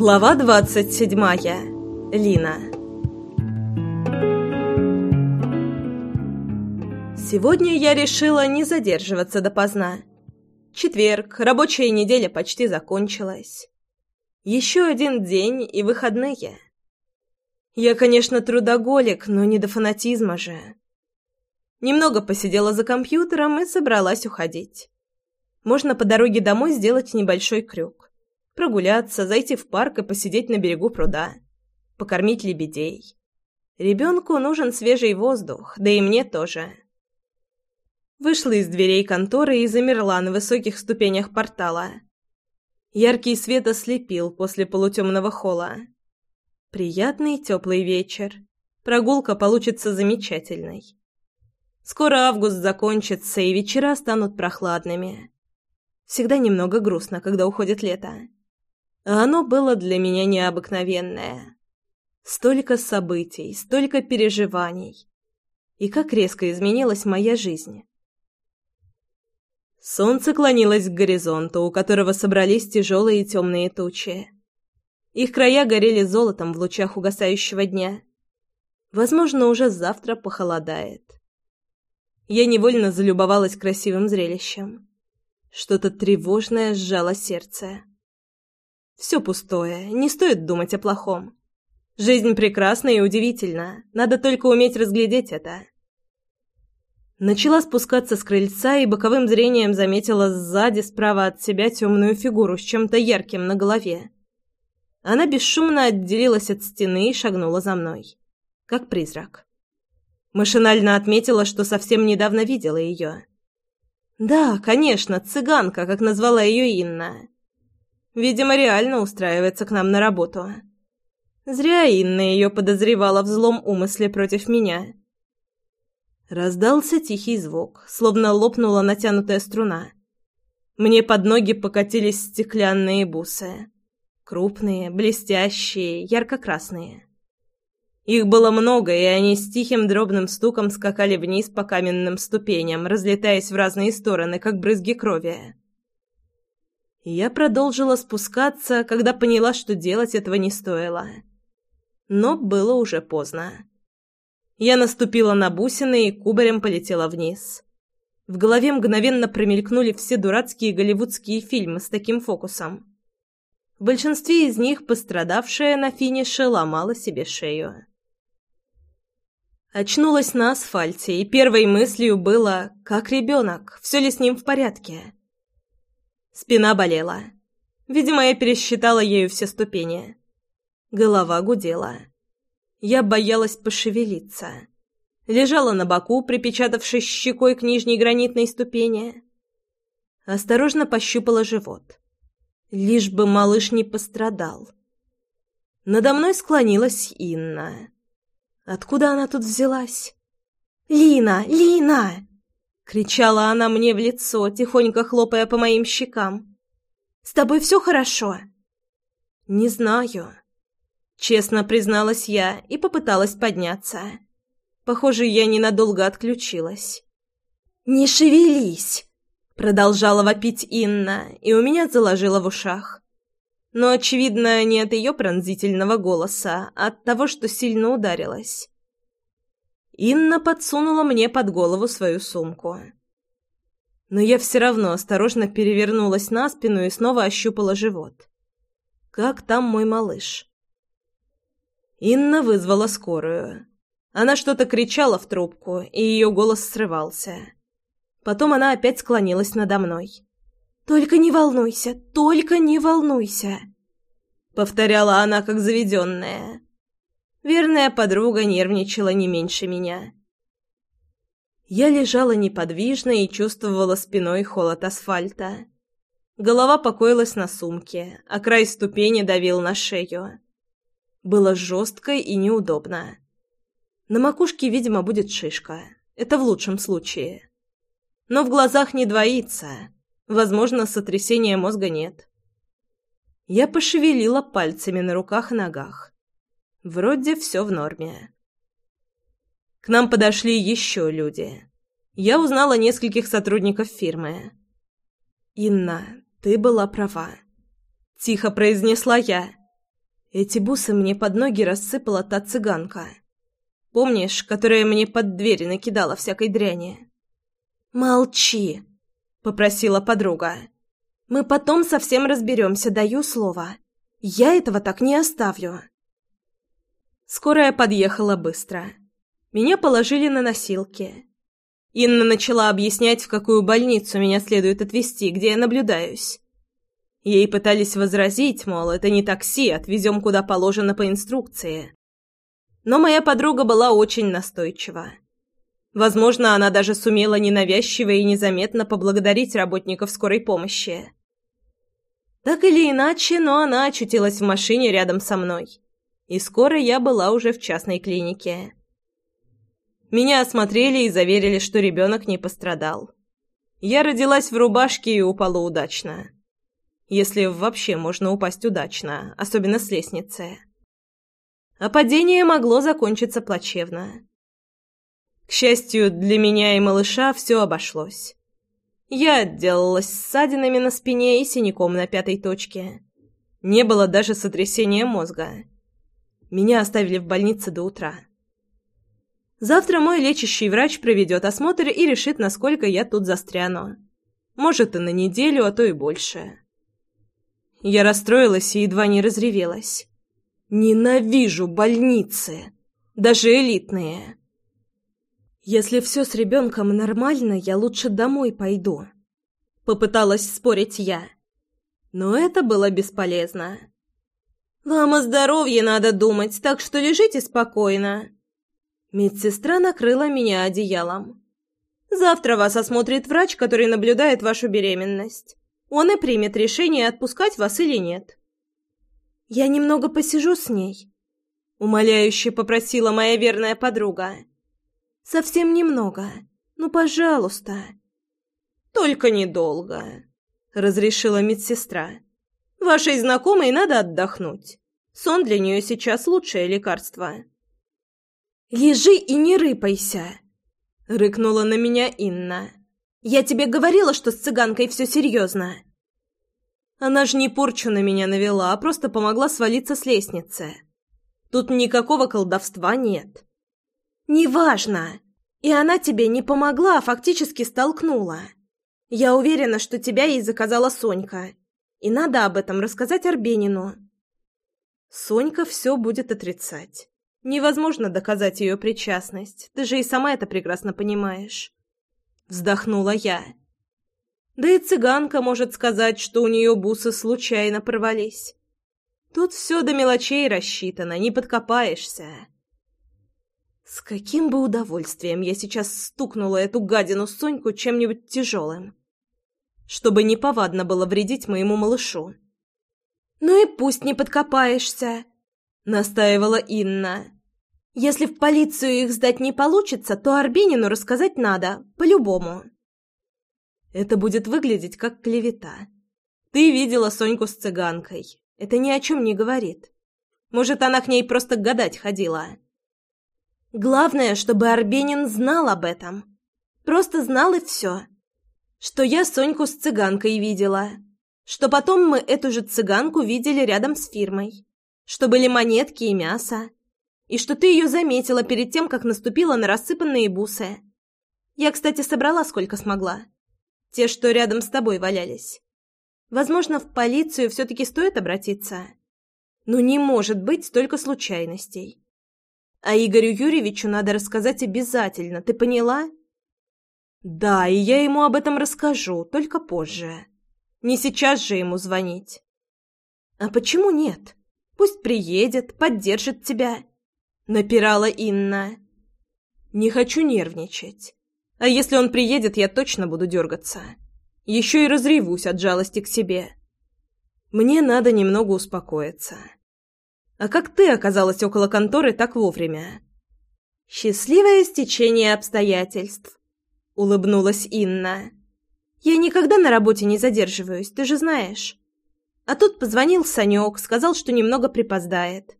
Глава двадцать седьмая. Лина. Сегодня я решила не задерживаться допоздна. Четверг, рабочая неделя почти закончилась. Еще один день и выходные. Я, конечно, трудоголик, но не до фанатизма же. Немного посидела за компьютером и собралась уходить. Можно по дороге домой сделать небольшой крюк. Прогуляться, зайти в парк и посидеть на берегу пруда. Покормить лебедей. Ребенку нужен свежий воздух, да и мне тоже. Вышла из дверей конторы и замерла на высоких ступенях портала. Яркий свет ослепил после полутемного холла. Приятный теплый вечер. Прогулка получится замечательной. Скоро август закончится, и вечера станут прохладными. Всегда немного грустно, когда уходит лето. А оно было для меня необыкновенное. Столько событий, столько переживаний. И как резко изменилась моя жизнь. Солнце клонилось к горизонту, у которого собрались тяжелые темные тучи. Их края горели золотом в лучах угасающего дня. Возможно, уже завтра похолодает. Я невольно залюбовалась красивым зрелищем. Что-то тревожное сжало сердце. Все пустое, не стоит думать о плохом. Жизнь прекрасна и удивительна, надо только уметь разглядеть это. Начала спускаться с крыльца и боковым зрением заметила сзади, справа от себя, темную фигуру с чем-то ярким на голове. Она бесшумно отделилась от стены и шагнула за мной. Как призрак. Машинально отметила, что совсем недавно видела ее. Да, конечно, цыганка, как назвала ее Инна. Видимо, реально устраивается к нам на работу. Зря Инна ее подозревала в злом умысле против меня. Раздался тихий звук, словно лопнула натянутая струна. Мне под ноги покатились стеклянные бусы. Крупные, блестящие, ярко-красные. Их было много, и они с тихим дробным стуком скакали вниз по каменным ступеням, разлетаясь в разные стороны, как брызги крови. Я продолжила спускаться, когда поняла, что делать этого не стоило. Но было уже поздно. Я наступила на бусины и кубарем полетела вниз. В голове мгновенно промелькнули все дурацкие голливудские фильмы с таким фокусом. В большинстве из них пострадавшая на финише ломала себе шею. Очнулась на асфальте, и первой мыслью было «как ребенок? Все ли с ним в порядке?» Спина болела. Видимо, я пересчитала ею все ступени. Голова гудела. Я боялась пошевелиться. Лежала на боку, припечатавшись щекой к нижней гранитной ступени. Осторожно пощупала живот. Лишь бы малыш не пострадал. Надо мной склонилась Инна. Откуда она тут взялась? «Лина! Лина!» — кричала она мне в лицо, тихонько хлопая по моим щекам. «С тобой все хорошо?» «Не знаю», — честно призналась я и попыталась подняться. Похоже, я ненадолго отключилась. «Не шевелись!» — продолжала вопить Инна, и у меня заложило в ушах. Но, очевидно, не от ее пронзительного голоса, а от того, что сильно ударилась. Инна подсунула мне под голову свою сумку. Но я все равно осторожно перевернулась на спину и снова ощупала живот. «Как там мой малыш?» Инна вызвала скорую. Она что-то кричала в трубку, и ее голос срывался. Потом она опять склонилась надо мной. «Только не волнуйся, только не волнуйся!» Повторяла она, как заведенная. Верная подруга нервничала не меньше меня. Я лежала неподвижно и чувствовала спиной холод асфальта. Голова покоилась на сумке, а край ступени давил на шею. Было жестко и неудобно. На макушке, видимо, будет шишка. Это в лучшем случае. Но в глазах не двоится. Возможно, сотрясения мозга нет. Я пошевелила пальцами на руках и ногах. Вроде все в норме. К нам подошли еще люди. Я узнала нескольких сотрудников фирмы. «Инна, ты была права», — тихо произнесла я. Эти бусы мне под ноги рассыпала та цыганка. Помнишь, которая мне под дверь накидала всякой дряни? «Молчи!» — попросила подруга. «Мы потом совсем разберемся, даю слово. Я этого так не оставлю». Скорая подъехала быстро. Меня положили на носилки. Инна начала объяснять, в какую больницу меня следует отвезти, где я наблюдаюсь. Ей пытались возразить, мол, это не такси, отвезем куда положено по инструкции. Но моя подруга была очень настойчива. Возможно, она даже сумела ненавязчиво и незаметно поблагодарить работников скорой помощи. Так или иначе, но она очутилась в машине рядом со мной. И скоро я была уже в частной клинике. Меня осмотрели и заверили, что ребенок не пострадал. Я родилась в рубашке и упала удачно. Если вообще можно упасть удачно, особенно с лестницы. А падение могло закончиться плачевно. К счастью, для меня и малыша все обошлось. Я отделалась ссадинами на спине и синяком на пятой точке. Не было даже сотрясения мозга. Меня оставили в больнице до утра. Завтра мой лечащий врач проведет осмотр и решит, насколько я тут застряну. Может, и на неделю, а то и больше. Я расстроилась и едва не разревелась. Ненавижу больницы, даже элитные. Если все с ребенком нормально, я лучше домой пойду. Попыталась спорить я. Но это было бесполезно. Вам о здоровье надо думать, так что лежите спокойно. Медсестра накрыла меня одеялом. «Завтра вас осмотрит врач, который наблюдает вашу беременность. Он и примет решение, отпускать вас или нет». «Я немного посижу с ней», — умоляюще попросила моя верная подруга. «Совсем немного. Ну, пожалуйста». «Только недолго», — разрешила медсестра. «Вашей знакомой надо отдохнуть. Сон для нее сейчас лучшее лекарство». «Лежи и не рыпайся!» — рыкнула на меня Инна. «Я тебе говорила, что с цыганкой все серьезно!» Она ж не порчу на меня навела, а просто помогла свалиться с лестницы. Тут никакого колдовства нет. «Неважно! И она тебе не помогла, а фактически столкнула. Я уверена, что тебя ей заказала Сонька, и надо об этом рассказать Арбенину». Сонька все будет отрицать. Невозможно доказать ее причастность, ты же и сама это прекрасно понимаешь. Вздохнула я. Да и цыганка может сказать, что у нее бусы случайно порвались. Тут все до мелочей рассчитано, не подкопаешься. С каким бы удовольствием я сейчас стукнула эту гадину Соньку чем-нибудь тяжелым, чтобы неповадно было вредить моему малышу. «Ну и пусть не подкопаешься», настаивала Инна. Если в полицию их сдать не получится, то Арбенину рассказать надо, по-любому. Это будет выглядеть как клевета. Ты видела Соньку с цыганкой. Это ни о чем не говорит. Может, она к ней просто гадать ходила. Главное, чтобы Арбенин знал об этом. Просто знал и все. Что я Соньку с цыганкой видела. Что потом мы эту же цыганку видели рядом с фирмой что были монетки и мясо, и что ты ее заметила перед тем, как наступила на рассыпанные бусы. Я, кстати, собрала сколько смогла. Те, что рядом с тобой валялись. Возможно, в полицию все-таки стоит обратиться. Но не может быть столько случайностей. А Игорю Юрьевичу надо рассказать обязательно, ты поняла? Да, и я ему об этом расскажу, только позже. Не сейчас же ему звонить. А почему нет? Пусть приедет, поддержит тебя», — напирала Инна. «Не хочу нервничать. А если он приедет, я точно буду дергаться. Еще и разревусь от жалости к себе. Мне надо немного успокоиться. А как ты оказалась около конторы так вовремя?» «Счастливое стечение обстоятельств», — улыбнулась Инна. «Я никогда на работе не задерживаюсь, ты же знаешь. А тут позвонил Санек, сказал, что немного припоздает.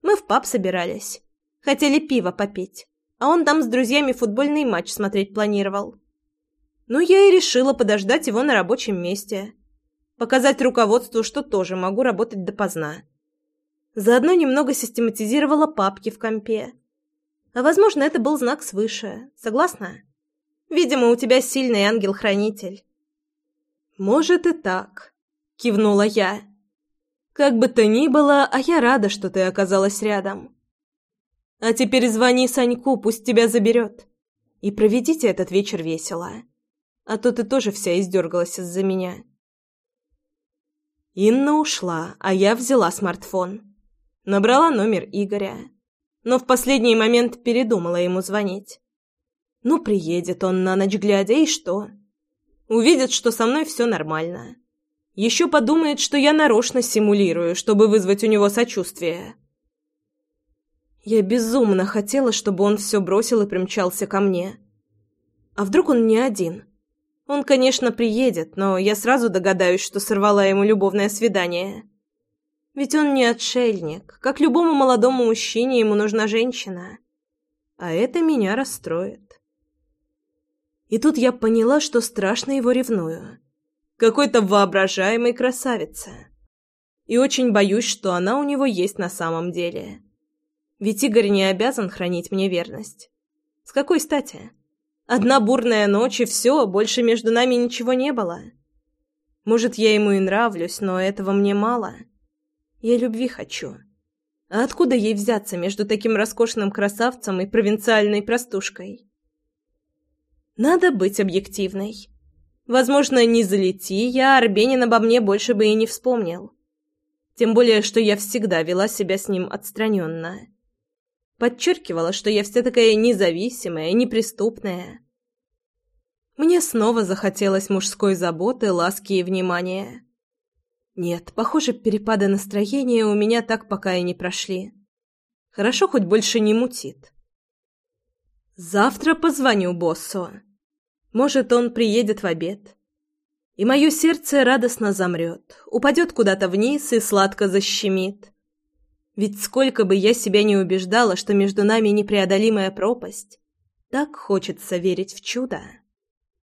Мы в паб собирались. Хотели пиво попить, а он там с друзьями футбольный матч смотреть планировал. Ну, я и решила подождать его на рабочем месте. Показать руководству, что тоже могу работать допоздна. Заодно немного систематизировала папки в компе. А возможно, это был знак свыше. Согласна? Видимо, у тебя сильный ангел-хранитель. Может и так, кивнула я. Как бы то ни было, а я рада, что ты оказалась рядом. А теперь звони Саньку, пусть тебя заберет. И проведите этот вечер весело. А то ты тоже вся издергалась из-за меня. Инна ушла, а я взяла смартфон. Набрала номер Игоря. Но в последний момент передумала ему звонить. Ну, приедет он на ночь глядя, и что? Увидит, что со мной все нормально. Еще подумает, что я нарочно симулирую, чтобы вызвать у него сочувствие. Я безумно хотела, чтобы он все бросил и примчался ко мне. А вдруг он не один? Он, конечно, приедет, но я сразу догадаюсь, что сорвала ему любовное свидание. Ведь он не отшельник. Как любому молодому мужчине ему нужна женщина. А это меня расстроит. И тут я поняла, что страшно его ревную. Какой-то воображаемой красавице. И очень боюсь, что она у него есть на самом деле. Ведь Игорь не обязан хранить мне верность. С какой стати? Одна бурная ночь и все, больше между нами ничего не было. Может, я ему и нравлюсь, но этого мне мало. — я любви хочу. А откуда ей взяться между таким роскошным красавцем и провинциальной простушкой? Надо быть объективной. Возможно, не залети я, Арбенин обо мне больше бы и не вспомнил. Тем более, что я всегда вела себя с ним отстраненно. Подчеркивала, что я вся такая независимая, неприступная. Мне снова захотелось мужской заботы, ласки и внимания. Нет, похоже, перепады настроения у меня так пока и не прошли. Хорошо, хоть больше не мутит. Завтра позвоню боссу. Может, он приедет в обед. И мое сердце радостно замрет, упадет куда-то вниз и сладко защемит. Ведь сколько бы я себя не убеждала, что между нами непреодолимая пропасть, так хочется верить в чудо.